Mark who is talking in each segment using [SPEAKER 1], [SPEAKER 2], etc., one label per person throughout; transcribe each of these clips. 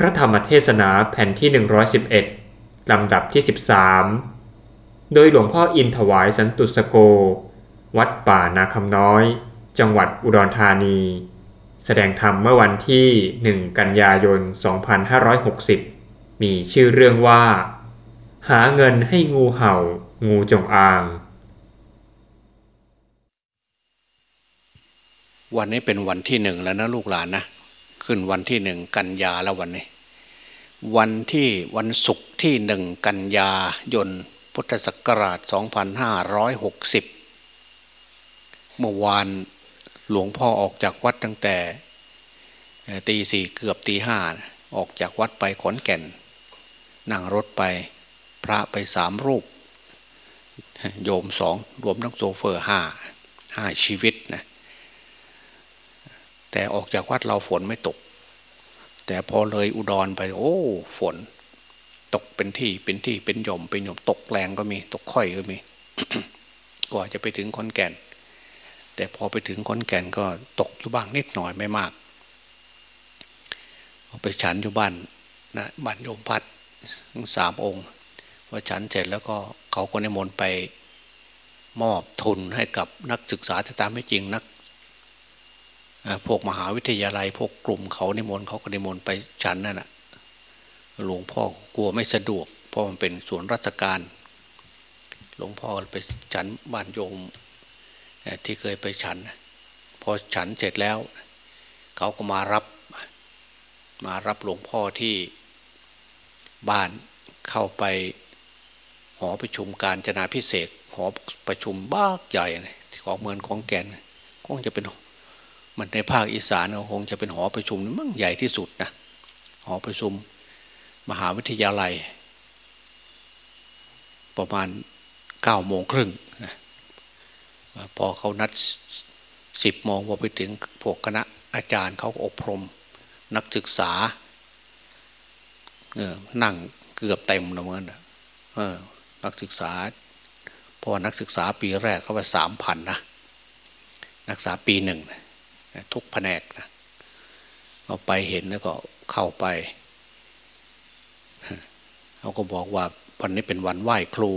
[SPEAKER 1] พระธรรมเทศนาแผ่นที่ 111 ลำดับที่ 13 โดยหลวงพ่ออินถวายสันตุสโก วัดป่านาคำน้อย จังหวัดอุดรธานี แสดงธรรมเมื่อวันที่ 1 กันยายน 2560 มีชื่อเรื่องว่า หาเงินให้งูเห่า งูจงอาง
[SPEAKER 2] วันนี้เป็นวันที่หนึ่งแล้วนะลูกหลานนะ ขึ้นวันที่หนึ่งกันยาแล้ววันนี้ วันที่วันศุกร์ที่หนึ่งกันยายนพุทธศักราช 2560 เมื่อวานหลวงพ่อออกจากวัดตั้งแต่ตีสี่เกือบตีห้าออกจากวัดไปขอนแก่น นั่งรถไปพระไปสามรูป โยมสองรวมทั้งโซเฟอร์ห้าห้าชีวิตนะแต่ออกจากวัดเราฝนไม่ตก แต่พอเลยอุดรไปโอ้ ฝน ตกเป็นที่เป็นที่เป็นหย่อมเป็นหย่อมตกแรงก็มีตกค่อยก็มีกว่าจะไปถึงขอนแก่น แต่พอไปถึงขอนแก่นก็ตกอยู่บ้างนิดหน่อยไม่มากไปฉันอยู่บ้านนะบ้านโยมพัดสามองค์ว่าฉันเสร็จแล้วก็เขาก็นิมนต์ไปมอบทุนให้กับนักศึกษาที่ตามไม่จริงนัก พวกมหาวิทยาลัย พวกกลุ่มเขานิมนต์เขาก็นิมนต์ไปฉันนั่นแหะหลวงพ่อกลัวไม่สะดวก เพราะมันเป็นส่วนราชการ หลวงพ่อไปฉันบ้านโยมที่เคยไปฉัน พอฉันเสร็จแล้ว เขาก็มารับ มารับหลวงพ่อที่บ้านเข้าไปหอประชุมการจนาพิเศษหอประชุมบ้าใหญ่ของเมืองของแกนคงจะเป็น มันในภาคอีสานคงจะเป็นหอประชุมมั่งใหญ่ที่สุดนะหอประชุมมหาวิทยาลัย ประมาณเก้าโมงครึ่งนะพอเขานัดสิบโมงพอไปถึงพวกคณะอาจารย์เขาอบรม นักศึกษาเออนั่งเกือบเต็มเลยเหมือนกันเออนักศึกษาเพราะนักศึกษาปีแรกเขาไปสามพันนะนักศึกษาปีหนึ่งนะ ทุกแผนกนะเอาไปเห็นแล้วก็เข้าไปเขาก็บอกว่าวันนี้เป็นวันไหว้ครู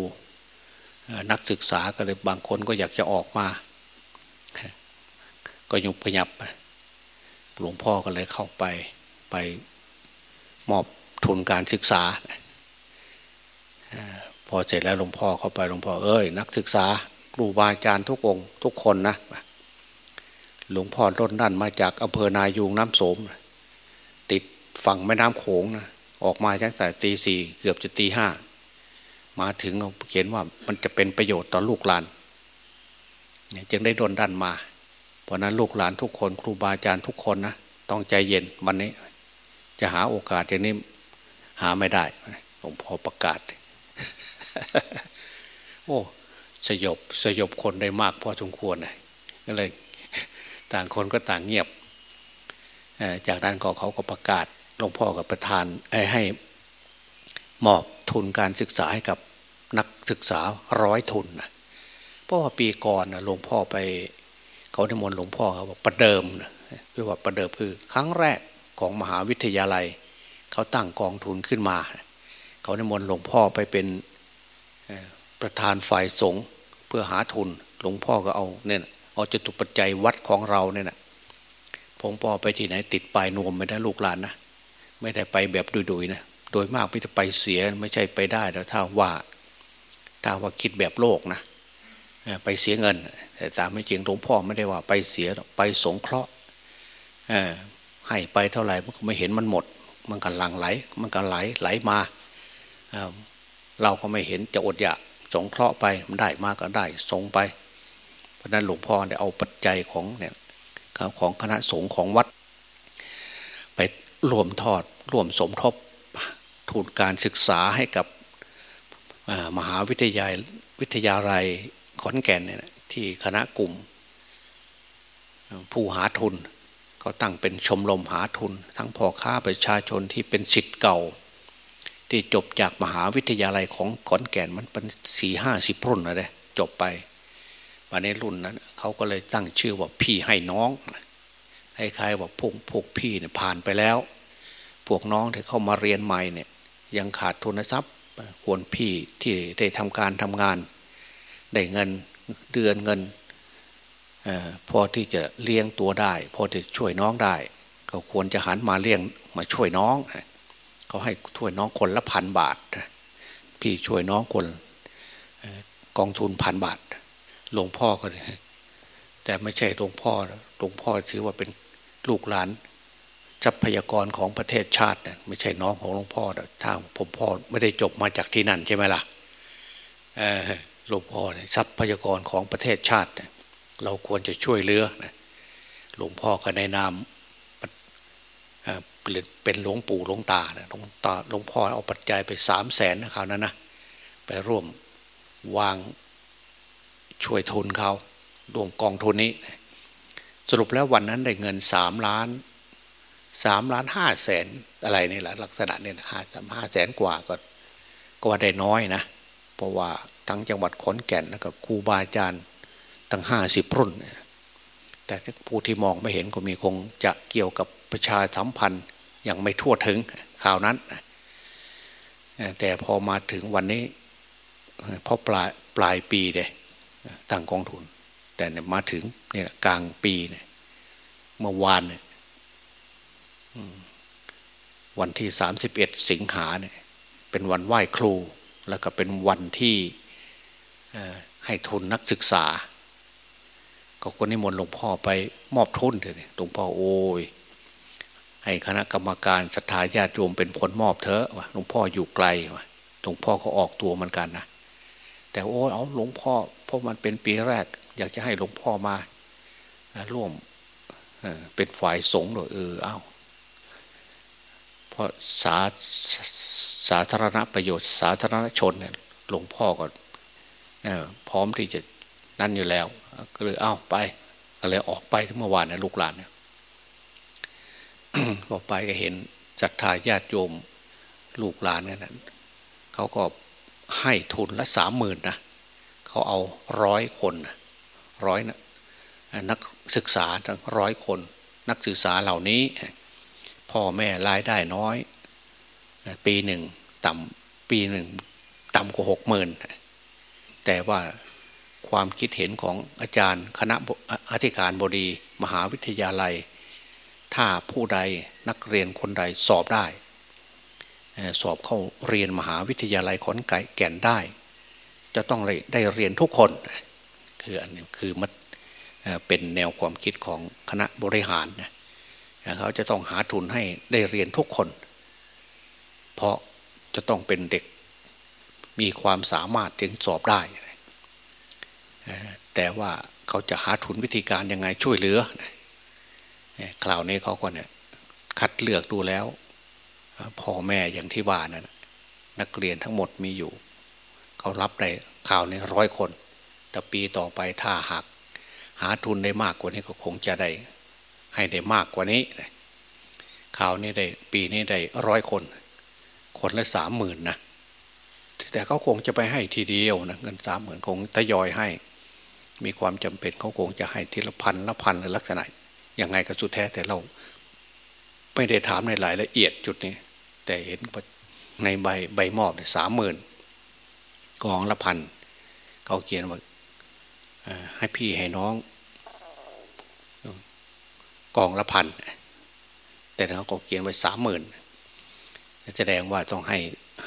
[SPEAKER 2] นักศึกษาก็เลยบางคนก็อยากจะออกมา ก็ยุบพยับหลวงพ่อก็เลยเข้าไปไปมอบทุนการศึกษาพอเสร็จแล้วหลวงพ่อเข้าไปหลวงพ่อเอ้ย นักศึกษาครูบาอาจารย์ทุกองทุกคนนะ หลวงพ่อร่นนั่นมาจากอำเภอนายูงน้ำโสม ติดฝั่งแม่น้ำโขงนะออกมาตั้งแต่ตีสี่เกือบจะตีห้ามาถึงเขียนว่ามันจะเป็นประโยชน์ต่อลูกหลานจึงได้ร่นดันมา เพราะนั้นลูกหลานทุกคนครูบาอาจารย์ทุกคนนะต้องใจเย็นวันนี้ จะหาโอกาสอย่างนี้หาไม่ได้หลวงพ่อประกาศ โอ้สยบสยบคนได้มากพอสมควรเลยก็เลย ต่างคนก็ต่างเงียบ จากนั้นก็เขาก็ประกาศหลวงพ่อกับประธานให้มอบทุนการศึกษาให้กับนักศึกษาร้อยทุนนะเพราะว่าปีก่อนนะหลวงพ่อไปเขาได้มนหลวงพ่อเขาบอกประเดิมนะเรียกว่าประเดิมคือ ครั้งแรกของมหาวิทยาลัย เขาตั้งกองทุนขึ้นมา เขาได้มนหลวงพ่อไปเป็นประธานฝ่ายสงฆ์เพื่อหาทุน หลวงพ่อก็เอาเนี่ย เอาจตุปัจจัยวัดของเราเนี่ยนะผมพอไปที่ไหนติดปลายนวมไม่ได้ลูกหลานนะไม่ได้ไปแบบดุยๆนะโดยมากไม่ได้ไปเสียไม่ใช่ไปได้แต่ถ้าว่าถ้าว่าคิดแบบโลกนะไปเสียเงิน แต่ตามไม่จริงหลวงพ่อไม่ได้ว่าไปเสียไปสงเคราะห์ให้ไปเท่าไหร่มันก็ไม่เห็นมันหมด มันกันหลังไหล มันกันไหลไหลมาเราก็ไม่เห็นจะอดอยากสงเคราะห์ไปมันได้มากก็ได้สงไป เพราะนั้นหลวงพ่อได้เอาปัจจัยของเนี่ยของคณะสงฆ์ของวัด ไปรวมทอดรวมสมทบทุนการศึกษาให้กับมหาวิทยาลัยวิทยาลัยขอนแก่นเนี่ยที่คณะกลุ่ม ผู้หาทุนก็ตั้งเป็นชมรมหาทุน ทั้งพ่อค้าประชาชนที่เป็นสิทธิ์เก่า ที่จบจากมหาวิทยาลัยของขอนแก่นมันเป็นสี่ห้าสิบรุ่นเลยจบไป วันนี้รุ่นนั้นเขาก็เลยตั้งชื่อว่าพี่ให้น้องคล้ายๆว่าพวกพวกพี่เนี่ยผ่านไปแล้ว พวกน้องที่เข้ามาเรียนใหม่เนี่ย ยังขาดทุนทรัพย์ควรพี่ที่ได้ทำการทำงาน ได้เงินเดือนเงินอพอที่จะเลี้ยงตัวได้ พอที่ช่วยน้องได้ ก็ควรจะหันมาเลี้ยงมาช่วยน้องเขาให้ช่วยน้องคนละพันบาทพี่ช่วยน้องคนกองทุนพันบาท หลวงพ่อก็แต่ไม่ใช่หลวงพ่อหลวงพ่อถือว่าเป็นลูกหลานทรัพยากรของประเทศชาติไม่ใช่น้องของหลวงพ่อถ้าผมพ่อไม่ได้จบมาจากที่นั่นใช่ไหมล่ะหลวงพ่อทรัพยากรของประเทศชาติ เราควรจะช่วยเหลือหลวงพ่อก็ในนามเป็นหลวงปู่หลวงตาหลวงตาหลวงพ่อเอาปัจจัยไปสามแสนนะคราวนั้นนะไปร่วมวาง ช่วยทุนเขารวมกองทุนนี้ สรุปแล้ววันนั้นได้เงินสามล้านสามล้านห้าแสนอะไรนี่แหละลักษณะเนี่ยห้าสามห้าแสนกว่าก็ก็ว่าได้น้อยนะ เพราะว่าทั้งจังหวัดขอนแก่นแล้วก็ครูบาอาจารย์ตั้งห้าสิบรุ่น แต่ผู้ที่มองไม่เห็นก็มีคงจะเกี่ยวกับประชาสัมพันธ์ยังไม่ทั่วถึงข่าวนั้น แต่พอมาถึงวันนี้พอปลายปลายปีเดย ตั้งกองทุน แต่มาถึงเนี่ยกลางปีเนี่ยเมื่อวานเนี่ยวันที่สามสิบเอ็ดสิงหาเนี่ยเป็นวันไหว้ครู แล้วก็เป็นวันที่ให้ทุนนักศึกษา ก็คนนิมนต์หลวงพ่อไปมอบทุนเถอะหลวงพ่อโอ้ยให้คณะกรรมการศรัทธาญาติโยมเป็นผลมอบเถอะวะหลวงพ่ออยู่ไกลวะหลวงพ่อก็ออกตัวเหมือนกันนะแต่โอ้เอาหลวงพ่อ เพราะมันเป็นปีแรก อยากจะให้หลวงพ่อมาร่วมเป็นฝ่ายสงฆ์หรอเออเอาเพราะสาสาธารณประโยชน์ สาธารณชนเนี่ยหลวงพ่อก็พร้อมที่จะนั่นอยู่แล้ว ก็เลยเอ้าไปก็เลยออกไปทั้งเมื่อวานนะลูกหลานเนี่ยออกไปก็เห็นศรัทธาญาติโยมลูกหลานกันนั้นเขาก็ให้ทุนละสามหมื่นนะ เขาเอาร้อยคนร้อยนะนักศึกษาทั้งร้อยคน นักศึกษาเหล่านี้พ่อแม่รายได้น้อย ปีหนึ่งต่ำปีหนึ่งต่ำกว่าหกหมื่นแต่ว่าความคิดเห็นของอาจารย์คณะอธิการบดีมหาวิทยาลัย ถ้าผู้ใดนักเรียนคนใดสอบได้ สอบเข้าเรียนมหาวิทยาลัยขอนแก่นได้ จะต้องได้เรียนทุกคน คืออันนี้คือมันเป็นแนวความคิดของคณะบริหารนะเขาจะต้องหาทุนให้ได้เรียนทุกคน เพราะจะต้องเป็นเด็กมีความสามารถถึงสอบได้ แต่ว่าเขาจะหาทุนวิธีการยังไงช่วยเหลือคราวนี้เขาก็เนี่ยคัดเลือกดูแล้วพ่อแม่อย่างที่ว่านะั่นนักเรียนทั้งหมดมีอยู่ เขารับได้ข่าวนี้ร้อยคน แต่ปีต่อไปถ้าหากหาทุนได้มากกว่านี้ก็คงจะได้ ให้ได้มากกว่านี้ข่าวนี้ได้ปีนี้ได้ร้อยคน คนละสามหมื่นนะแต่เขาคงจะไปให้ทีเดียวนะเงินสามหมื่นคงทยอยให้ มีความจำเป็นเขาคงจะให้ทีละพันละพันหรือลักษณะยังไงก็สุดแท้แต่เราไม่ได้ถามในรายละเอียดจุดนี้ แต่เห็นในใบใบมอบเนี่ยสามหมื่น กองละพันเขาเขียนว่าให้พี่ให้น้อง กองละพันแต่เขาก็เขียนไว้สามหมื่นแสดงว่าต้องให้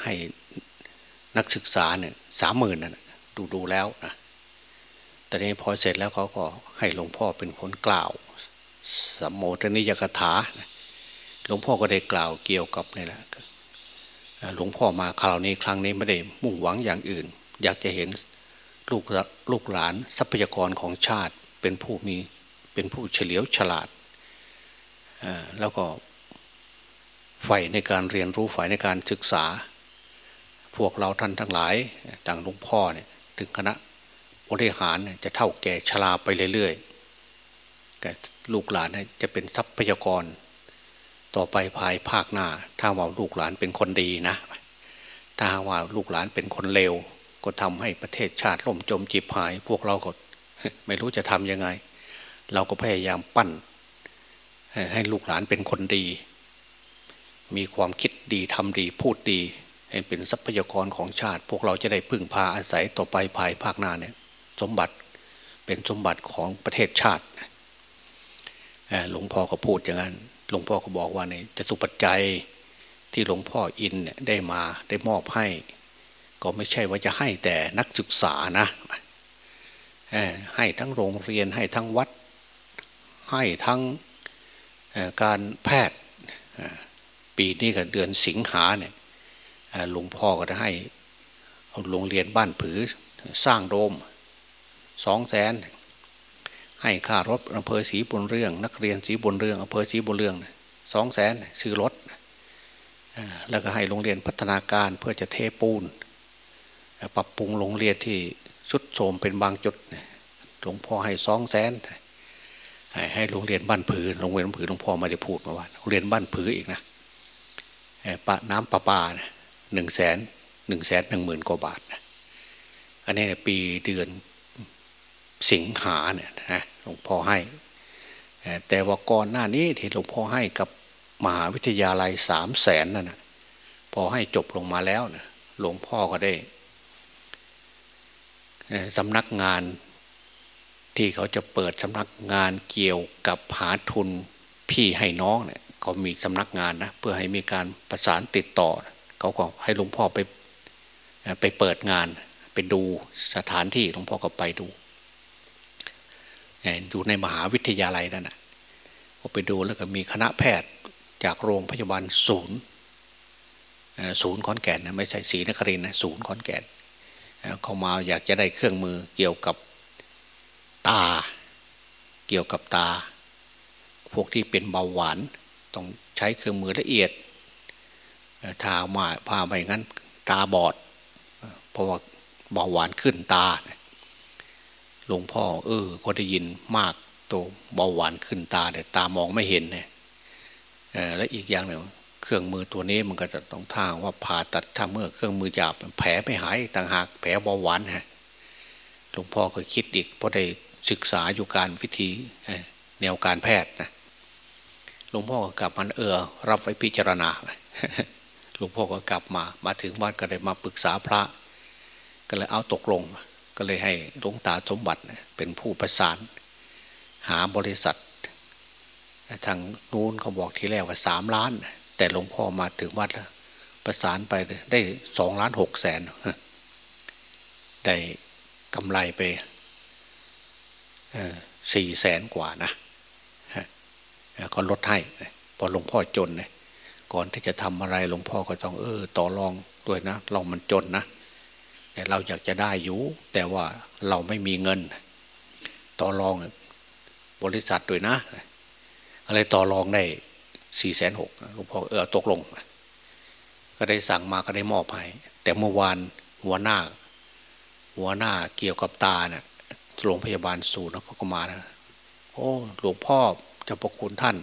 [SPEAKER 2] ให้นักศึกษาเนี่ยสามหมื่นนะดูดูแล้วนะแต่นี้พอเสร็จแล้วเขาก็ให้หลวงพ่อเป็นคนกล่าวสัมโมทนิยกถาหลวงพ่อก็ได้กล่าวเกี่ยวกับนี่แหละ หลวงพ่อมาคราวนี้ครั้งนี้ไม่ได้มุ่งหวังอย่างอื่น อยากจะเห็นลูกลูกหลานทรัพยากรของชาติเป็นผู้มีเป็นผู้เฉลียวฉลาด แล้วก็ใฝ่ในการเรียนรู้ฝ่ายในการศึกษา พวกเราท่านทั้งหลายต่างหลวงพ่อเนี่ยถึงคณะบริหารจะเท่าแก่ชราไปเรื่อยๆแต่ลูกหลานจะเป็นทรัพยากร ต่อไปภายภาคหน้า ถ้าว่าลูกหลานเป็นคนดีนะ ถ้าว่าลูกหลานเป็นคนเลวก็ทำให้ประเทศชาติล่มจมจีบหาย พวกเราก็ไม่รู้จะทำยังไง เราก็พยายามปั้น ให้ลูกหลานเป็นคนดี มีความคิดดีทำดีพูดดีให้เป็นทรัพยากรของชาติ พวกเราจะได้พึ่งพาอาศัยต่อไปภายภาคหน้าเนี่ย สมบัติเป็นสมบัติของประเทศชาติหลวงพ่อก็พูดอย่างนั้น หลวงพ่อก็บอกว่าเนี่ยจตุปัจจัยที่หลวงพ่ออินเนี่ยได้มาได้มอบให้ ก็ไม่ใช่ว่าจะให้แต่นักศึกษานะให้ทั้งโรงเรียนให้ทั้งวัด ให้ทั้งการแพทย์ปีนี้กับเดือนสิงหาเนี่ยหลวงพ่อก็ได้ให้โรงเรียนบ้านผือสร้างโดมสองแสน ให้ค่ารถอำเภอศรีบุญเรื่อง นักเรียนศรีบุญเรื่องอำเภอศรีบุญเรื่องสองแสนซื้อรถแล้วก็ให้โรงเรียนพัฒนาการเพื่อจะเทปูน ปรับปรุงโรงเรียนที่สุดโทมเป็นบางจุดหลวงพ่อให้สองแสนให้โรงเรียนบ้านผือโรงเรียนบ้านผือหลวงพ่อไม่ได้พูดมาว่าโรงเรียนบ้านผืออีกนะปะน้ำประปาหนึ่งแสนหนึ่งแสนหนึ่งหมื่นกว่าบาทนะอันนี้ปีเดือน สิงหาเนี่ยนะหลวงพ่อให้ แต่ว่าก่อนหน้านี้ที่หลวงพ่อให้กับมหาวิทยาลัยสามแสนนั่นนะพอให้จบลงมาแล้วนะหลวงพ่อก็ได้สำนักงานที่เขาจะเปิดสำนักงานเกี่ยวกับหาทุนพี่ให้น้องเนี่ยเขามีสำนักงานนะเพื่อให้มีการประสานติดต่อ เขาก็ให้หลวงพ่อไปไปเปิดงานไปดูสถานที่หลวงพ่อก็ไปดู อยู่ในมหาวิทยาลัยนั่นนะพอไปดูแล้วก็มีคณะแพทย์จากโรงพยาบาลศูนย์ศูนย์ขอนแก่นนะไม่ใช่ศรีนครินนะศูนย์ขอนแก่นเขามาอยากจะได้เครื่องมือเกี่ยวกับตา เกี่ยวกับตา พวกที่เป็นเบาหวานต้องใช้เครื่องมือละเอียดถ้ามาพาไปงั้นตาบอดเพราะว่าเบาหวานขึ้นตา หลวงพ่อ เออ ก็ได้ยินมากตัวเบาหวานขึ้นตาแต่ตามองไม่เห็นเนี่ยและอีกอย่างหนึ่งเครื่องมือตัวนี้มันก็จะต้องทางว่าผ่าตัดถ้าเมื่อเครื่องมือหยาบแผลไม่หายต่างหากแผลเบาหวานฮะหลวงพ่อก็คิดอีกเพราะได้ศึกษาอยู่การวิธีแนวการแพทย์นะหลวงพ่อก็กลับมาเออ รับไว้พิจารณาหลวงพ่อก็กลับมา มาถึงวัดก็เลยมาปรึกษาพระ ก็เลยเอาตกลง ก็เลยให้หลวงตาสมบัติเป็นผู้ประสาน หาบริษัท ทางนู้นเขาบอกทีแรกว่าสามล้าน แต่หลวงพ่อมาถึงวัดแล้วประสานไปได้สองล้านหกแสนได้กำไรไปสี่แสนกว่านะก็ลดให้พอหลวงพ่อจนเนี่ยก่อนที่จะทำอะไรหลวงพ่อก็ต้องเออต่อรองด้วยนะ เรามันจนนะ เราอยากจะได้อยู่ แต่ว่าเราไม่มีเงิน ต่อรองบริษัทด้วยนะ อะไรต่อรองได้สี่แสนหกหลวงพ่อเออตกลง ก็ได้สั่งมาก็ได้มอบให้แต่เมื่อวานหัวหน้า หัวหน้าเกี่ยวกับตาเนะี่ยโรงพยาบาลศูนย์เขาก็มานะโอ้หลวงพ่อจะประคุณท่าน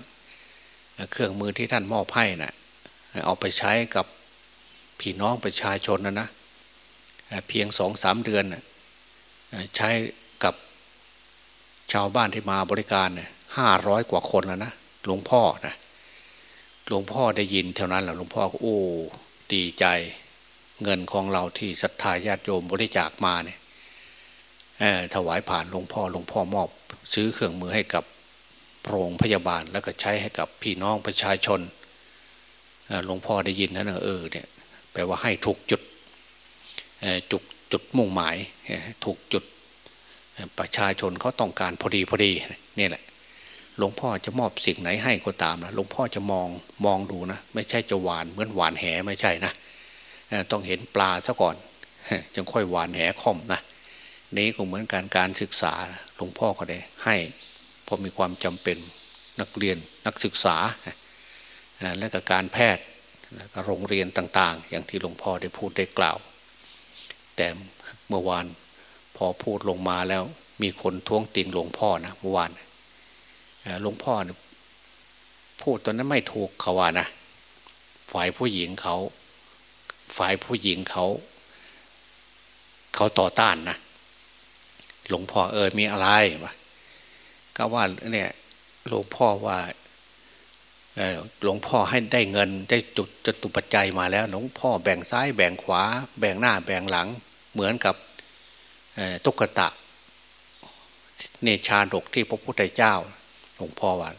[SPEAKER 2] เครื่องมือที่ท่านมอบให้นะ่ะเอาไปใช้กับพี่น้องประชาชนนะนะ เพียงสองสามเดือนใช้กับชาวบ้านที่มาบริการห้าร้อยกว่าคนแล้วนะหลวงพ่อนะหลวงพ่อได้ยินเท่านั้นแหละหลวงพ่อก็โอ้ดีใจเงินของเราที่ศรัทธาญาติโยมบริจาคมาเนี่ยถวายผ่านหลวงพ่อหลวงพ่อมอบ ซื้อเครื่องมือให้กับโรงพยาบาลแล้วก็ใช้ให้กับพี่น้องประชาชนหลวงพ่อได้ยินนะเออเนี่ยแปลว่าให้ถูกจุด จุดจุดมุ่งหมายถูกจุดประชาชนเขาต้องการพอดีพอดีนี่แหละหลวงพ่อจะมอบสิ่งไหนให้ก็ตามนะหลวงพ่อจะมองมองดูนะ ไม่ใช่จะหวานเหมือนหวานแหไม่ใช่นะต้องเห็นปลาซะก่อนจึงค่อยหวานแหค่อมนะนี้ก็เหมือนการการศึกษาหลวงพ่อก็ได้ให้พอมีความจำเป็นนักเรียนนักศึกษาและก็การแพทย์และก็โรงเรียนต่าง ๆ อย่างที่หลวงพ่อได้พูดได้กล่าว แต่เมื่อวานพอพูดลงมาแล้วมีคนท้วงติงหลวงพ่อนะเมื่อวานหลวงพ่อพูดตอนนั้นไม่ถูกเขาว่านะฝ่ายผู้หญิงเขา ฝ่ายผู้หญิงเขา เขาต่อต้านนะหลวงพ่อเออมีอะไรวะก็ว่าเนี่ยหลวงพ่อว่า หลวงพ่อให้ได้เงินได้จุดจตุปัจจัยมาแล้ว หลวงพ่อแบ่งซ้ายแบ่งขวา แบ่งหน้าแบ่งหลัง เหมือนกับตุกตะเนชาดกที่พระพุทธเจ้า หลวงพ่อว่า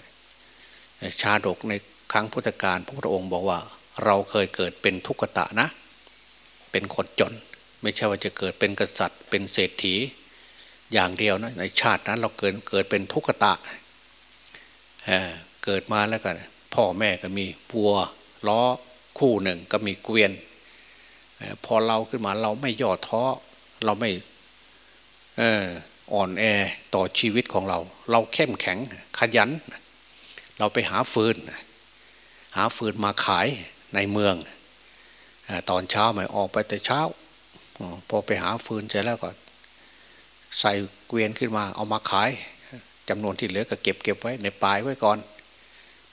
[SPEAKER 2] ชาดกในครั้งพุทธกาลพระพุทธองค์บอกว่า เราเคยเกิดเป็นทุกตะนะ เป็นคนจน ไม่ใช่ว่าจะเกิดเป็นกษัตริย์ เป็นเศรษฐีอย่างเดียวนะในชาตินั้นเราเกิดเกิดเป็นทุกตะเเกิดมาแล้วกัน พ่อแม่ก็มีปัวล้อคู่หนึ่งก็มีเกวียน พอเราขึ้นมาเราไม่ย่อท้อเราไม่อ่อนแอต่อชีวิตของเรา เราเข้มแข็งขยัน เราไปหาฟืน หาฟืนมาขายในเมือง ตอนเช้าไม่ออกไปแต่เช้า พอไปหาฟืนเสร็จแล้วก็ ใส่เกวียนขึ้นมาเอามาขายจำนวนที่เหลือก็เก็บเก็บไว้ในปลายไว้ก่อน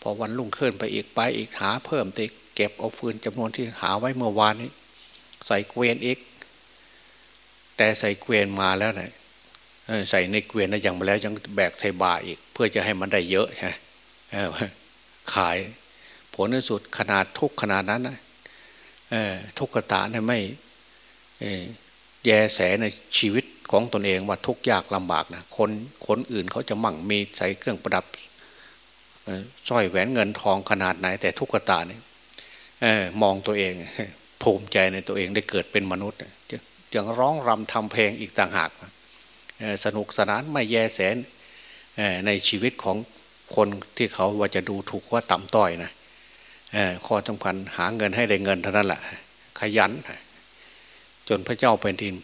[SPEAKER 2] พอวันรุ่งขึ้นไปอีกไปอีกหาเพิ่มติเก็บเอาฟืนจำนวนที่หาไว้เมื่อวานนี้ ใส่เกวียนอีก แต่ใส่เกวียนมาแล้วเนะี่ยใส่ในเกวียนนะยังมาแล้วยังแบกใส่บาอีก เพื่อจะให้มันได้เยอะใช่ขาย ผลในสุดขนาดทุกขนาดนั้นนะทุกขตาเนี่ยไม่แยแสในชีวิตของตนเองว่าทุกยากลำบากนะคนคนอื่นเขาจะมั่งมีใส่เครื่องประดับ สร้อยแหวนเงินทองขนาดไหน แต่ทุกขตาเนี่ยมองตัวเองภูมิใจในตัวเองได้เกิดเป็นมนุษย์ยังร้องรำทำเพลงอีกต่างหากสนุกสนานไม่แยแสนในชีวิตของคนที่เขาว่าจะดูถูกว่าต่ำต้อยนะข้อสำคัญหาเงินให้ได้เงินเท่านั้นแหละขยัน จนพระเจ้าเป็นดิน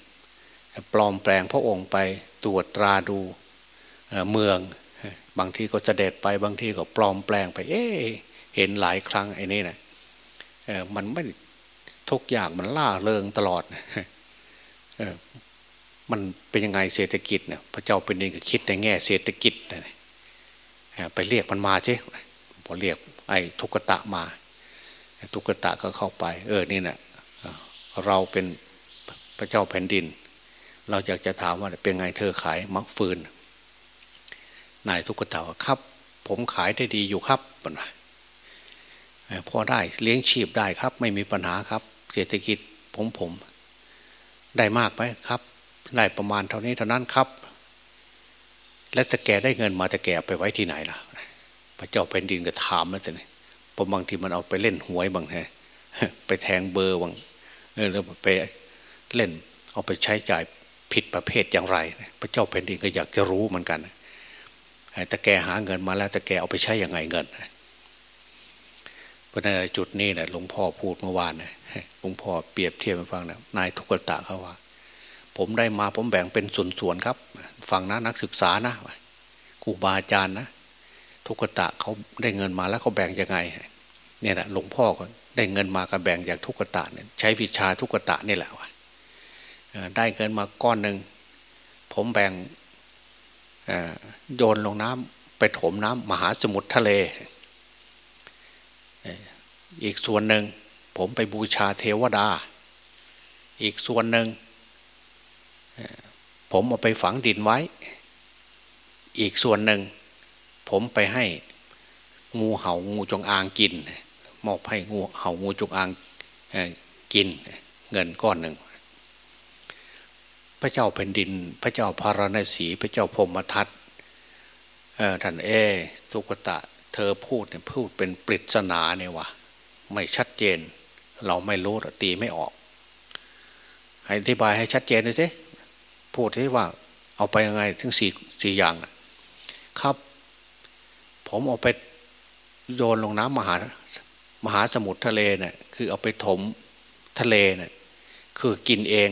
[SPEAKER 2] ปลอมแปลงพระองค์ไปตรวจตราดูเมือง บางทีก็เสด็จไปบางทีก็ปลอมแปลงไป เอ๊เห็นหลายครั้งไอ้นี่นะมันไม่ทุกอย่างมันล่าเริงตลอดมันเป็นยังไงเศรษฐกิจเนี่ยพระเจ้าเป็นเองก็คิดในแง่เศรษฐกิจไปเรียกมันมาใช่พอเรียกไอ้ทุกตะมา ทุกตะก็เข้าไป เออนี่นะเราเป็นพระเจ้าแผ่นดิน เราอยากจะถามว่าเป็นไงเธอขายมักฟืน นายทุกตาครับ ผมขายได้ดีอยู่ครับปนพอได้เลี้ยงชีพได้ครับ ไม่มีปัญหาครับ เศรษฐกิจผมผม ได้มากไหมครับ ได้ประมาณเท่านี้เท่านั้นครับ และแต่แกได้เงินมาแต่แกไปไว้ที่ไหนล่ะ พระเจ้าแผ่นดินก็ถามแล้วแต่นี่พอบางทีมันเอาไปเล่นหวยบางแฮไปแทงเบอร์บางเออแล้วไปเล่น เอาไปใช้จ่ายผิดประเภทอย่างไร พระเจ้าแผ่นดินก็อยากจะรู้เหมือนกัน แต่แกหาเงินมาแล้วแต่แกเอาไปใช้ยังไงเงินเพราะในจุดนี้นะหลวงพ่อพูดเมื่อวานนะหลวงพ่อเปรียบเทียบให้ฟังนะนายทุกตะเขาว่า ผมได้มาผมแบ่งเป็นส่วนๆครับฟังนะนักศึกษานะครูบาอาจารย์นะทุกตะเขาได้เงินมาแล้วเขาแบ่งยังไงเนี่ยแหละหลวงพ่อก็ได้เงินมาก็แบ่งอย่างทุกตะเนี่ยใช้วิชาทุกตะนี่แหละวะได้เงินมาก้อนหนึ่งผมแบ่ง โยนลงน้ำไปถมน้ำมหาสมุทรทะเล อีกส่วนหนึ่งผมไปบูชาเทวดา อีกส่วนหนึ่งผมเอาไปฝังดินไว้ อีกส่วนหนึ่ง ผมไปให้งูเห่างูจงอางกินมอบให้งูเห่างูจงอางกินเงินก้อนหนึ่ง พระเจ้าแผ่นดิน พระเจ้าพารณสีพระเจ้าพมทัตท่านเอสุกตะ เธอพูดเนี่ยพูดเป็นปริศนาเนี่ยวะไม่ชัดเจน เราไม่รู้ตีไม่ออกให้อธิบายให้ชัดเจนเลยสิพูดที่ว่าเอาไปยังไงทั้งสี่สี่อย่างครับ ผมเอาไปโยนลงน้ำมหามหาสมุทรทะเลเนี่ยคือเอาไปถมทะเลเนี่ยคือกินเอง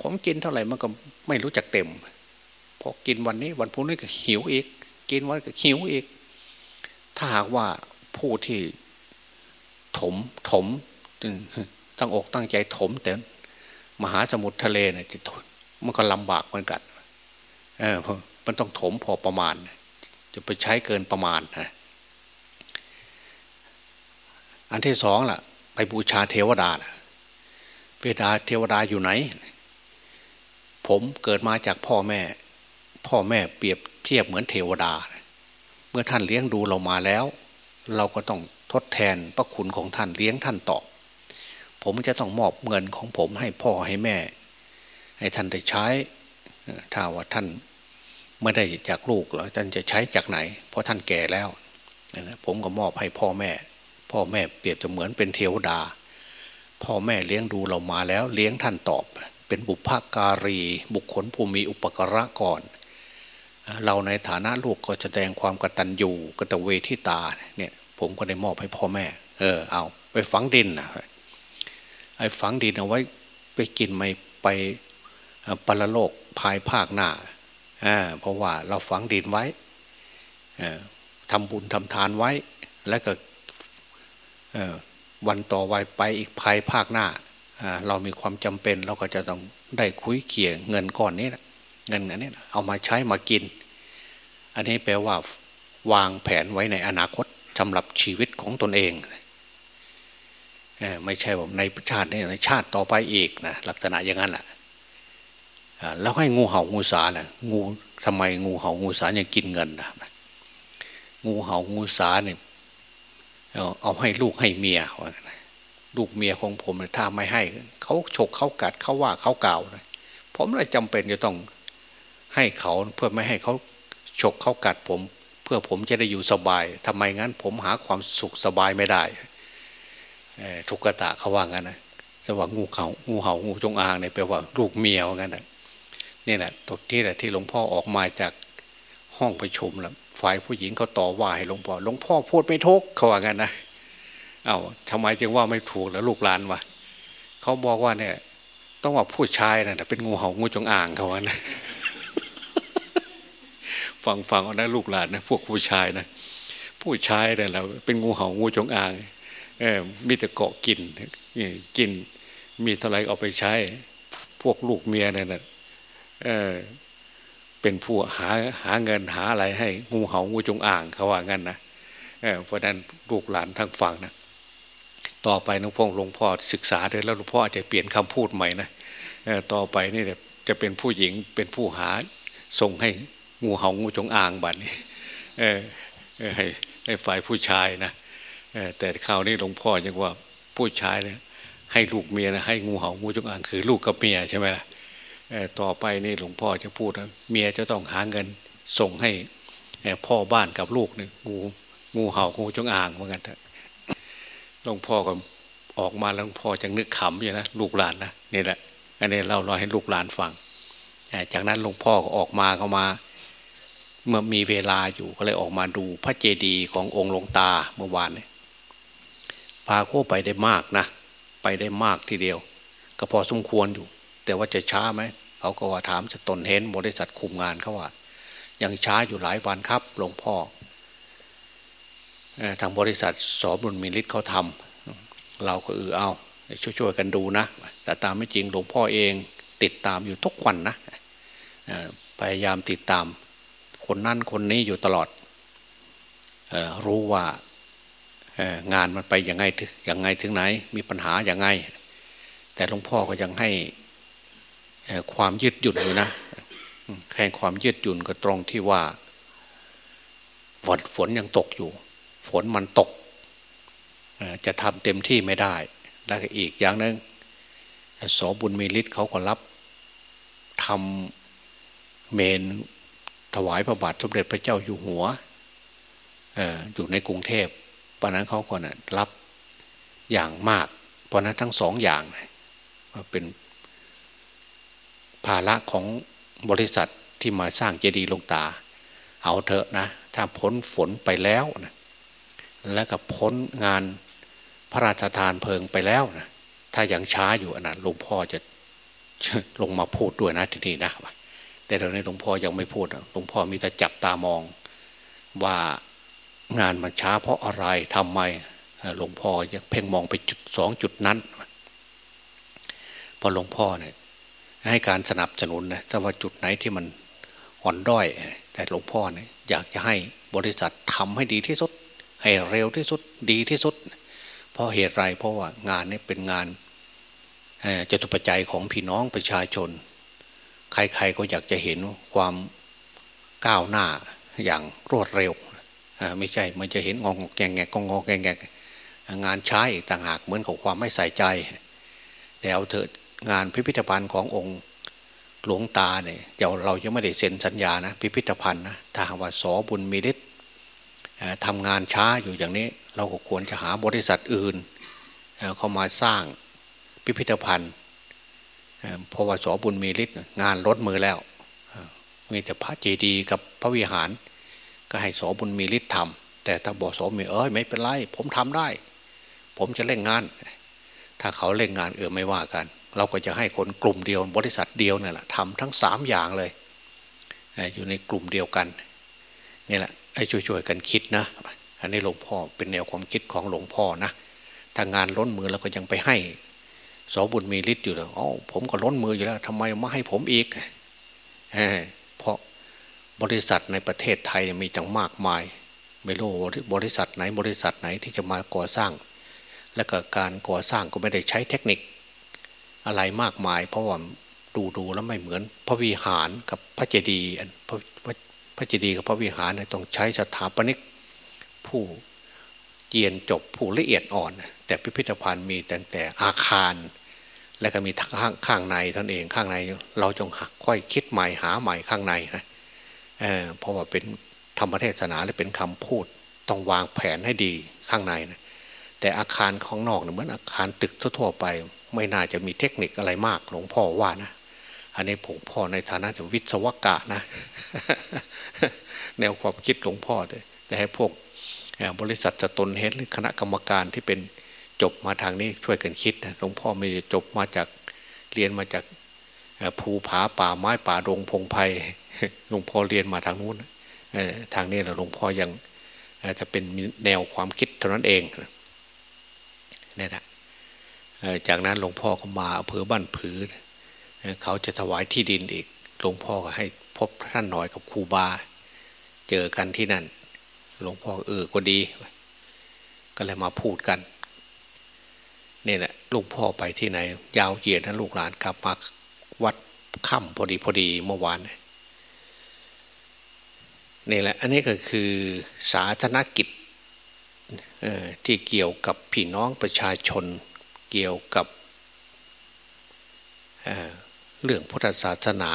[SPEAKER 2] ผมกินเท่าไหร่มันก็ไม่รู้จักเต็มพอกินวันนี้วันพรุ่งนี้ก็หิวอีก กินวันก็หิวอีก ถ้าหากว่าผู้ที่ถมถมตั้งอกตั้งใจถมแต่มหาสมุทรทะเลเนี่ยมันก็ลำบากเหมือนกันเออมันต้องถมพอประมาณ จะไปใช้เกินประมาณนะอันที่สองล่ะ ไปบูชาเทวดาเวดาเทวดาอยู่ไหน ผมเกิดมาจากพ่อแม่ พ่อแม่เปรียบเทียบเหมือนเทวดา เมื่อท่านเลี้ยงดูเรามาแล้ว เราก็ต้องทดแทนพระคุณของท่านเลี้ยงท่านตอบผมจะต้องมอบเงินของผมให้พ่อให้แม่ ให้ท่านได้ใช้ ถ้าว่าท่านไม่ได้จากลูกแล้วท่านจะใช้จากไหน เพราะท่านแก่แล้วผมก็มอบให้พ่อแม่ พ่อแม่เปรียบจะเหมือนเป็นเทวดา พ่อแม่เลี้ยงดูเรามาแล้ว เลี้ยงท่านตอบ เป็นบุพการี บุคคลผู้มีอุปการะก่อน เราในฐานะลูกก็แสดงความกตัญญูกตเวทิตาเนี่ยผมก็ได้มอบให้พ่อแม่ เออเอาไปฝังดินนะไอ้ฝังดินเอาไว้ไปกินไม่ไปปรโลกภายภาคหน้าเพราะว่าเราฝังดินไว้ทำบุญทำทานไว้ แล้วก็วันต่อวันไปอีกภายภาคหน้า เรามีความจำเป็นเราก็จะต้องได้คุยเกี่ยเงินก้อนนี้นะเงินอันนี้นะเอามาใช้มากิน อันนี้แปลว่าวางแผนไว้ในอนาคตสำหรับชีวิตของตนเองไม่ใช่ว่าในชาตินี้ในชาติต่อไปอีกนะลักษณะอย่างนั้นแหละแล้วให้งูเห่างูสาแหละงูทำไมงูเห่างูสายังกินเงินนะงูเห่างูสาเนี่ยเอาให้ลูกให้เมียว่า ลูกเมียของผมถ้าไม่ให้เขาฉกเขากัดเขาว่าเขากล่าวนะผมเลยจำเป็นจะต้องให้เขาเพื่อไม่ให้เขาฉกเขากัดผม เพื่อผมจะได้อยู่สบายทำไมงั้นผมหาความสุขสบายไม่ได้ทุกกะตะเขาว่างั้นนะสว่างูเขางูเห่างูจงอางเนี่ยแปลว่าลูกเมียว่างั้นนะนี่แหละตรงที่แหละที่หลวงพ่อออกมาจากห้องประชุมแล้วฝ่ายผู้หญิงเขาต่อว่าให้หลวงพ่อหลวงพ่อพูดไม่ทุกเขาว่างั้นนะ เอา้าทำไมจึงว่าไม่ถูกแล้วลูกหลานวะเขาบอกว่าเนี่ย ต้องว่าผู้ชายนะ่ะเป็นงูเห่างูจงอางเขาว่านะฟังฟังเอานะลูกหลานนะพวกผู้ชายนะผู้ชายเนี่ยเราเป็นงูเห่างูจงอางเออมีแต่เกาะกินกิน มีเท่าไรเอาไปใช้ พวกลูกเมียเนี่ยเออเป็นผู้หาหาเงินหาอะไรให้ งูเห่างูจงอ่างเขาว่างั้นนะเเพราะนั้นลูกหลานทั้งฝั่งนะ ต่อไปหลวงพ่อหลวงพ่อศึกษาเลยแล้วหลวงพ่ออาจจะเปลี่ยนคำพูดใหม่นะต่อไปนี่จะเป็นผู้หญิงเป็นผู้หาส่งให้งูเห่างูจงอางบัดนี้ให้ให้ฝ่ายผู้ชายนะแต่คราวนี้หลวงพ่อยังว่าผู้ชายเนี่ยให้ลูกเมียนะให้งูเห่างูจงอางคือลูกกับเมียใช่ไหมล่ะต่อไปนี่หลวงพ่อจะพูดเมียจะต้องหาเงินส่งให้พ่อบ้านกับลูกเนี่ยงูงูเห่างูจงอางเหมือนกันเถอะ หลวงพ่อก็ออกมาหลวงพ่อจะนึกขำอยู่นะลูกหลานนะนี่แหละอันนี้เราเราให้ลูกหลานฟังจากนั้นหลวงพ่อก็ออกมาเข้ามา เมื่อมีเวลาอยู่ก็เลยออกมาดูพระเจดีย์ขององค์หลวงตาเมื่อวานเนี่ยพาโค้ไปได้มากนะไปได้มากทีเดียว ก็พอสมควรอยู่ แต่ว่าจะช้าไหมเขาก็ว่าถามจะตนเห็นบริษัทคุมงานเขาว่า ยังช้าอยู่หลายวันครับหลวงพ่อ ทางบริษัทสอบุญมิลิตเขาทำเราก็เออเอาช่วยๆกันดูนะ แต่ตามไม่จริงหลวงพ่อเองติดตามอยู่ทุกวันนะพยายามติดตามคนนั่นคนนี้อยู่ตลอดรู้ว่างานมันไปยังไงถึงยังไงถึงไหน มีปัญหาอย่างไง แต่หลวงพ่อก็ยังให้ความยืดหยุ่นอยู่นะแค่ความยืดหยุ่นก็ตรงที่ว่าฝนฝนยังตกอยู่ ฝนมันตก จะทำเต็มที่ไม่ได้ แล้วก็อีกอย่างนึงสอบุญมีฤทธิ์เขาก็รับทำเมนถวายพระบาทสมเด็จพระเจ้าอยู่หัวอยู่ในกรุงเทพเพราะนั้นเขาก็นะรับอย่างมาก เพราะนั้นทั้งสองอย่างเป็นภาระของบริษัทที่มาสร้างเจดีย์ลงตา เอาเถอะนะ ถ้าพ้นฝนไปแล้วนะ แล้วก็พ้นงานพระราชทานเพลิงไปแล้วนะถ้ายังช้าอยู่นะหลวงพ่อจะลงมาพูดด้วยนะทีนี้นะแต่ตอนนี้หลวงพ่อยังไม่พูดหลวงพ่อมีแต่จับตามอง ว่างานมันช้าเพราะอะไรทำไมหลวงพ่อยังเพ่งมองไปจุดสองจุดนั้นพอหลวงพ่อเนี่ยให้การสนับสนุนนะถ้าว่าจุดไหนที่มันอ่อนด้อย แต่หลวงพ่อเนี่ยอยากจะให้บริษัททำให้ดีที่สุด ให้เร็วที่สุดดีที่สุด เพราะเหตุไรเพราะว่างานนี้เป็นงานจตุปัจจัยของพี่น้องประชาชน ใครๆก็อยากจะเห็นความก้าวหน้าอย่างรวดเร็วไม่ใช่มันจะเห็นงองแงงแงกงงแงงแงงานใช้ต่างหากเหมือนของความไม่ใส่ใจ แต่เอาเถิดงานพิพิธภัณฑ์ขององค์หลวงตาเนี่ยเดี๋ยวเรายังไม่ได้เซ็นสัญญานะ พิพิธภัณฑ์นะถ้าหากว่าสอบุญมีฤทธิ์ ทำงานช้าอยู่อย่างนี้ เราก็ควรจะหาบริษัทอื่นเข้ามาสร้างพิพิธภัณฑ์เพราะว่าสอบุญมีฤทธิ์งานลดมือแล้ว มีแต่พระเจดีย์กับพระวิหาร ก็ให้สอบุญมีฤทธิ์ทำแต่ถ้าบอกสอมีเอ้ยไม่เป็นไร ผมทำได้ ผมจะเล่นงาน ถ้าเขาเล่นงานเออไม่ว่ากัน เราก็จะให้คนกลุ่มเดียวบริษัทเดียวเนี่ยแหละทำทั้งสามอย่างเลย อยู่ในกลุ่มเดียวกันนี่แหละ ให้ช่วยๆกันคิดนะ อันนี้หลวงพ่อเป็นแนวความคิดของหลวงพ่อนะถ้างานล้นมือเราก็ยังไปให้สอบุญมีฤทธิ์อยู่เลยอ๋อผมก็ล้นมืออยู่แล้วทำไมมาให้ผมอีกเพราะบริษัทในประเทศไทยมีจังมากมาย ไม่รู้บริษัทไหนบริษัทไหนที่จะมาก่อสร้าง และก็การก่อสร้างก็ไม่ได้ใช้เทคนิค อะไรมากมาย เพราะว่าดูดูแล้วไม่เหมือนพระวิหารกับพระเจดีย์พระ ระเจดีย์กับพระวิหารเนี่ยต้องใช้สถาปนิกผู้เยียนจบผู้ละเอียดอ่อน แต่พิพิธภัณฑ์มีแต่แต่อาคาร และก็มีข้างข้างในท่านเองข้างใน เราจงหักค่อยคิดใหม่หาใหม่ข้างในนะเเพราะว่าเป็นธรรมเทศนาและเป็นคำพูดต้องวางแผนให้ดีข้างในนะแต่อาคารของนอกเนี่ยเหมือนอาคารตึกทั่วไป ไม่น่าจะมีเทคนิคอะไรมากหลวงพ่อว่านะ อันนี้ผมพ่อในฐานะวิศวกะนะ แนวความคิดหลวงพ่อเลยแต่ให้พวกบริษัทจะตนเฮดหรือคณะกรรมการที่เป็นจบมาทางนี้ช่วยกันคิดนะหลวงพ่อไม่ได้จบมาจากเรียนมาจากภูผาป่าไม้ป่าดงพงไพ่หลวงพ่อเรียนมาทางนู้นทางนี้แหละหลวงพ่อยังจะเป็นแนวความคิดเท่านั้นเองนี่แหละจากนั้นหลวงพ่อก็มาอำเภอบ้านผือ เขาจะถวายที่ดินอีกหลวงพ่อก็ให้พบท่านหน่อยกับครูบา เจอกันที่นั่น หลวงพ่อเออก็ดี ก็เลยมาพูดกันนี่แหละลูกพ่อไปที่ไหน ยาวเหยียดนะลูกหลานกลับมาวัดค่ำพอดีพอดีเมื่อวานนี่แหละ อันนี้ก็คือสาธารณกิจที่เกี่ยวกับพี่น้องประชาชน เกี่ยวกับ เรื่องพุทธศาสนา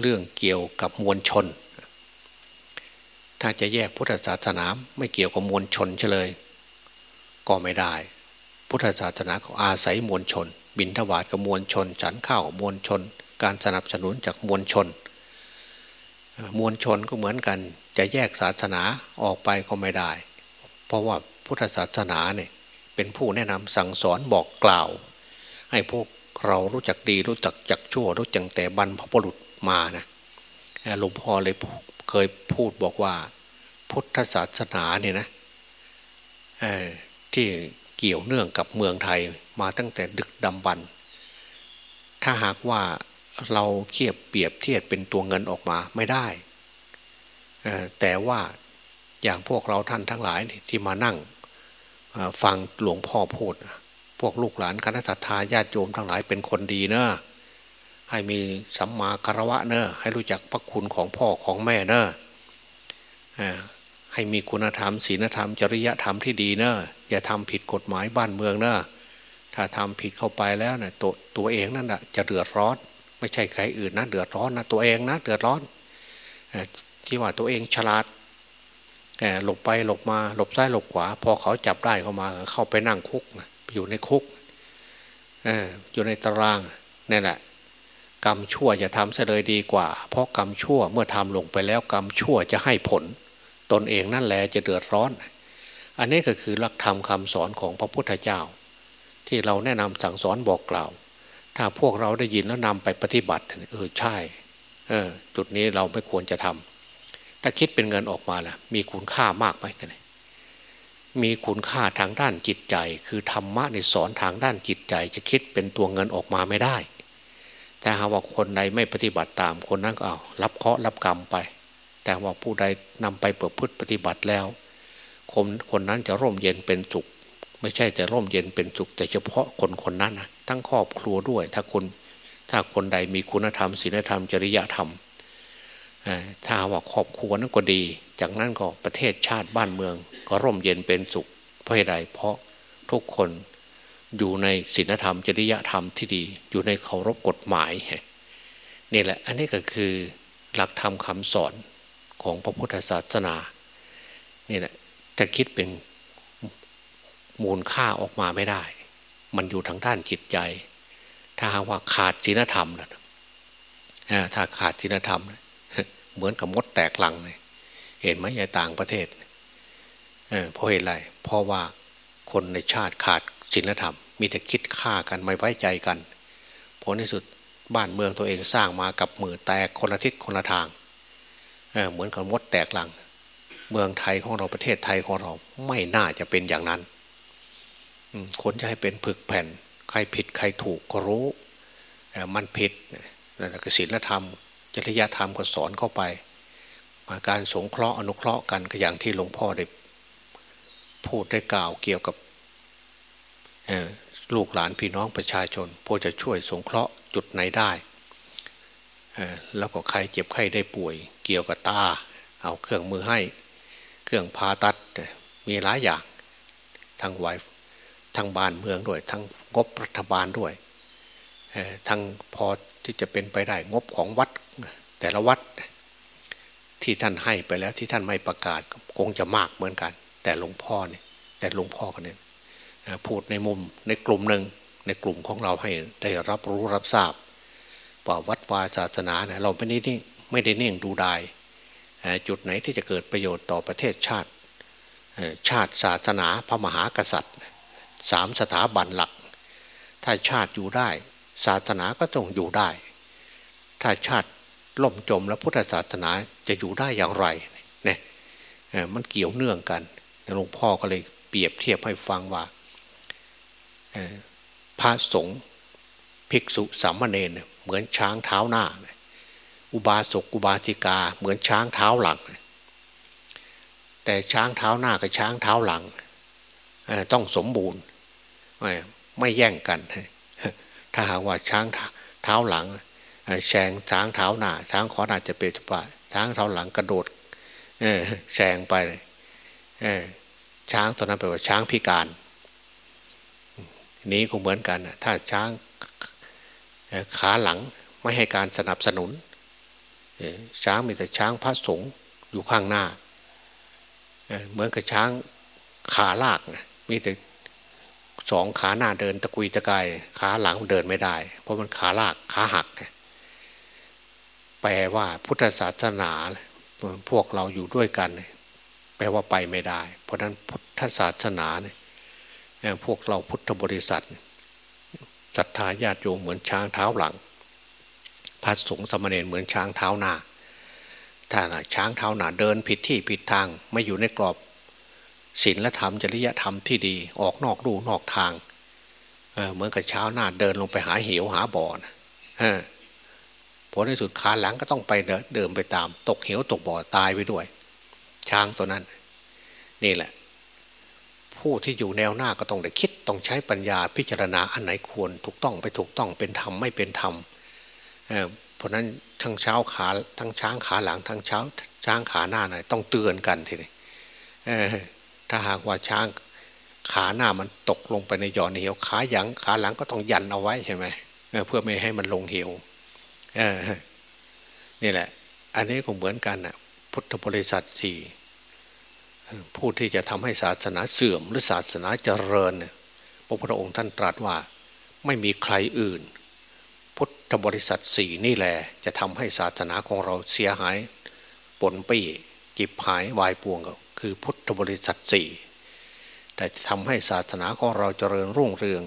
[SPEAKER 2] เรื่องเกี่ยวกับมวลชน ถ้าจะแยกพุทธศาสนาไม่เกี่ยวกับมวลชนเฉลย ก็ไม่ได้ พุทธศาสนาเขาอาศัยมวลชน บินทบาทกับมวลชน ฉันข้าวมวลชน การสนับสนุนจากมวลชน มวลชนก็เหมือนกัน จะแยกศาสนาออกไปก็ไม่ได้ เพราะว่าพุทธศาสนาเนี่ยเป็นผู้แนะนำสั่งสอนบอกกล่าว ให้พวก เรารู้จักดีรู้จักจักชั่ว รู้จักแต่บรรพบุรุษมานะหลวงพ่อเลยเคยพูดบอกว่า พุทธศาสนาเนี่ยนะที่เกี่ยวเนื่องกับเมืองไทยมาตั้งแต่ดึกดำบรรถ้าหากว่าเราเทียบเปรียบเทียบเป็นตัวเงินออกมาไม่ได้ แต่ว่าอย่างพวกเราท่านทั้งหลายที่มานั่งฟังหลวงพ่อพูด พวกลูกหลานคณะสัตยาญาติโยมทั้งหลายเป็นคนดีเนอะให้มีสัมมาคารวะเนอะให้รู้จักพระคุณของพ่อของแม่เนอะให้มีคุณธรรมศีลธรรม จริยธรรมที่ดีเนอะอย่าทำผิดกฎหมายบ้านเมืองเนอะถ้าทำผิดเข้าไปแล้วเนะ่ยตัวตัวเองนั่นแหะจะเดือดร้อน ไม่ใช่ใครอื่นนะเดือดร้อนนะตัวเองนะเดือดร้อนที่ว่าตัวเองฉลาดหลบไปหลบมาหลบซ้ายหลบขวา พอเขาจับได้เข้ามา เข้าไปนั่งคุก อยู่ในคุกอยู่ในตารางนี่แหละกรรมชั่วจะทำเสเลยดีกว่า เพราะกรรมชั่วเมื่อทำลงไปแล้วกรรมชั่วจะให้ผล ตนเองนั่นแหละจะเดือดร้อน อันนี้ก็คือหลักธรรมคาสอนของพระพุทธเจ้า ที่เราแนะนำสั่งสอนบอกกล่าว ถ้าพวกเราได้ยินแล้วนำไปปฏิบัติเออใช่เออจุดนี้เราไม่ควรจะทำถ้าคิดเป็นเงินออกมาล่ะ มีคุณค่ามากไหมท่าน มีคุณค่าทางด้านจิตใจ คือธรรมะในสอนทางด้านจิตใจ จะคิดเป็นตัวเงินออกมาไม่ได้ แต่หากว่าคนใดไม่ปฏิบัติตามคนนั้นก็เอารับเคราะห์รับกรรมไป แต่ว่าผู้ใดนำไปเปิดพฤติปฏิบัติแล้วคนคนนั้นจะร่มเย็นเป็นสุข ไม่ใช่แต่ร่มเย็นเป็นสุข แต่เฉพาะคนคนนั้นนะทั้งครอบครัวด้วย ถ้าคนถ้าคนใดมีคุณธรรมศีลธรรมจริยธรรม ถ้าว่าครอบครัวนั้นก็ดี จากนั้นก็ประเทศชาติบ้านเมือง ก็ร่มเย็นเป็นสุข เพราะใดเพราะทุกคนอยู่ในศีลธรรมจริยธรรมที่ดี อยู่ในเคารพกฎหมายนี่แหละ อันนี้ก็คือหลักธรรมคำสอนของพระพุทธศาสนานี่แหละจะคิดเป็นมูลค่าออกมาไม่ได้ มันอยู่ทางด้านจิตใจ ถ้าหากว่าขาดศีลธรรมนะถ้าขาดศีลธรรม เหมือนกับมดแตกลังเลยเห็นไหมในต่างประเทศเพราะเหตุไร เพราะว่าคนในชาติขาดศีลธรรม มีแต่คิดฆ่ากันไม่ไว้ใจกัน ผลที่สุดบ้านเมืองตัวเองสร้างมากับมือแตกคนละทิศคนละทางเเหมือนกับมดแตกลัง เมืองไทยของเราประเทศไทยของเราไม่น่าจะเป็นอย่างนั้นคนจะให้เป็นผึกแผ่น ใครผิดใครถูกก็รู้มันผิดนั่นก็ศีลธรรม จริยธรรมก็สอนเข้าไปการสงเคราะห์อนุเคราะห์กันก็อย่างที่หลวงพ่อได้พูดได้กล่าวเกี่ยวกับลูกหลานพี่น้องประชาชนพอจะช่วยสงเคราะห์จุดไหนได้แล้วก็ใครเจ็บไข้ได้ป่วย เกี่ยวกับตา เอาเครื่องมือให้ เครื่องพาตัดมีหลายอย่างทั้งไวทั้งบ้านเมืองด้วย ทั้งงบรัฐบาลด้วยทั้งพอที่จะเป็นไปได้งบของวัด แต่ละวัดที่ท่านให้ไปแล้วที่ท่านไม่ประกาศคงจะมากเหมือนกัน แต่หลวงพ่อเนี่ยแต่หลวงพ่อกันนี่ยพูดในมุมในกลุ่มหนึ่งในกลุ่มของเราให้ได้รับรู้รับทราบว่าวัดวาศาสนาเนี่ยเราไม่ได้นิ่งไม่ได้นิ่งดูดายจุดไหนที่จะเกิดประโยชน์ต่อประเทศชาติ ชาติศาสนาพระมหากษัตริย์สามสถาบันหลัก ถ้าชาติอยู่ได้ ศาสนาก็ต้องอยู่ได้ ถ้าชาติ ล่มจมแล้วพุทธศาสนาจะอยู่ได้อย่างไรเนี่ยมันเกี่ยวเนื่องกันหลวงพ่อก็เลยเปรียบเทียบให้ฟังว่าพระสงฆ์ภิกษุสามเณรเหมือนช้างเท้าหน้า อุบาสกอุบาสิกาเหมือนช้างเท้าหลัง แต่ช้างเท้าหน้ากับช้างเท้าหลังต้องสมบูรณ์ไม่แย่งกัน ถ้าหากว่าช้างเท้าหลัง แซงช้างเท้าหน้าช้างขอหน้าจะเป็นปะช้างเท้าหลังกระโดดแซงไปช้างตัวนั้นแปลว่าช้างพิการ นี้ก็เหมือนกันถ้าช้างขาหลังไม่ให้การสนับสนุนช้างมีแต่ช้างพระสงฆ์อยู่ข้างหน้าเหมือนกับช้างขาลากมีแต่สองขาหน้าเดินตะกุยตะกายขาหลังเดินไม่ได้ เพราะมันขาลากขาหัก แปลว่าพุทธศาสนาพวกเราอยู่ด้วยกัน แปลว่าไปไม่ได้ เพราะนั้นพุทธศาสนาเนี่ยพวกเราพุทธบริษัทศรัทธาญาติโยมเหมือนช้างเท้าหลังพระสงฆ์สมณีเหมือนช้างเท้าหน้าถ้าช้างเท้าหน้าเดินผิดที่ผิดทางไม่อยู่ในกรอบศีลและธรรมจริยธรรมที่ดีออกนอกรูนอกทางเเหมือนกับเช้าหน้าเดินลงไปหาเหวหาบ่อนะ ผลในสุดขาหลังก็ต้องไปเดินไปตาม ตกเหวตกบ่อตายไปด้วย ช้างตัวนั้น นี่แหละ ผู้ที่อยู่แนวหน้าก็ต้องได้คิดต้องใช้ปัญญาพิจารณาอันไหนควรถูกต้องไปถูกต้องเป็นธรรมไม่เป็นธรรมเพราะนั้นทั้งเช้าขาทั้งช้างขาหลังทั้งเช้าช้างขาหน้าหน่อยต้องเตือนกันทีนี้ถ้าหากว่าช้างขาหน้ามันตกลงไปในหย่อนเหวขาหยังขาหลังก็ต้องยันเอาไว้ใช่ไหมเพื่อไม่ให้มันลงเหว นี่แหละ อันนี้ก็เหมือนกันนะพุทธบริษัทสี่ผู้ที่จะทำให้ศาสนาเสื่อม หรือศาสนาเจริญพระพุทธองค์ท่านตรัสว่า ไม่มีใครอื่น พุทธบริษัทสี่นี่แหละจะทำให้ศาสนาของเราเสียหายปนปี้จิบหายวายปวงก็คือพุทธบริษัทสี่แต่จะทำให้ศาสนาของเราเจริญรุ่งเรือง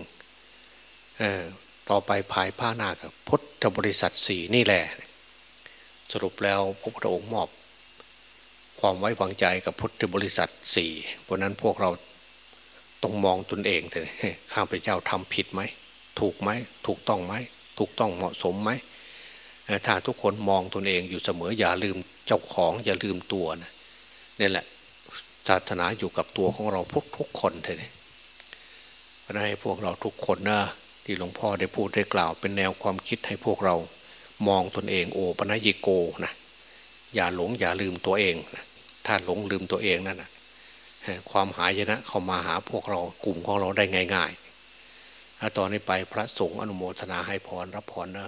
[SPEAKER 2] ต่อไปภายภาคหน้ากับพุทธบริษัทสี่นี่แหละ สรุปแล้วพระพุทธองค์มอบ ความไว้วางใจกับพุทธบริษัทสี่เพราะนั้นพวกเราต้องมองตนเองแต่ข้าพเจ้าทำผิดไหม ถูกไหม ถูกต้องไหม ถูกต้องเหมาะสมไหม ถ้าทุกคนมองตนเองอยู่เสมออย่าลืมเจ้าของอย่าลืมตัวนะนี่แหละศาสนาอยู่กับตัวของเราพวกทุกคนเลยเพราะนั้นให้พวกเราทุกคนนะ ที่หลวงพ่อได้พูดได้กล่าว เป็นแนวความคิดให้พวกเรามองตนเองโอปัญญิโกนะอย่าหลงอย่าลืมตัวเองถ้าหลงลืมตัวเองนั่นนะความหายนะเข้ามาหาพวกเรากลุ่มของเราได้ง่ายๆตอนนี้ไปพระสงฆ์อนุโมทนาให้พรรับพรนะ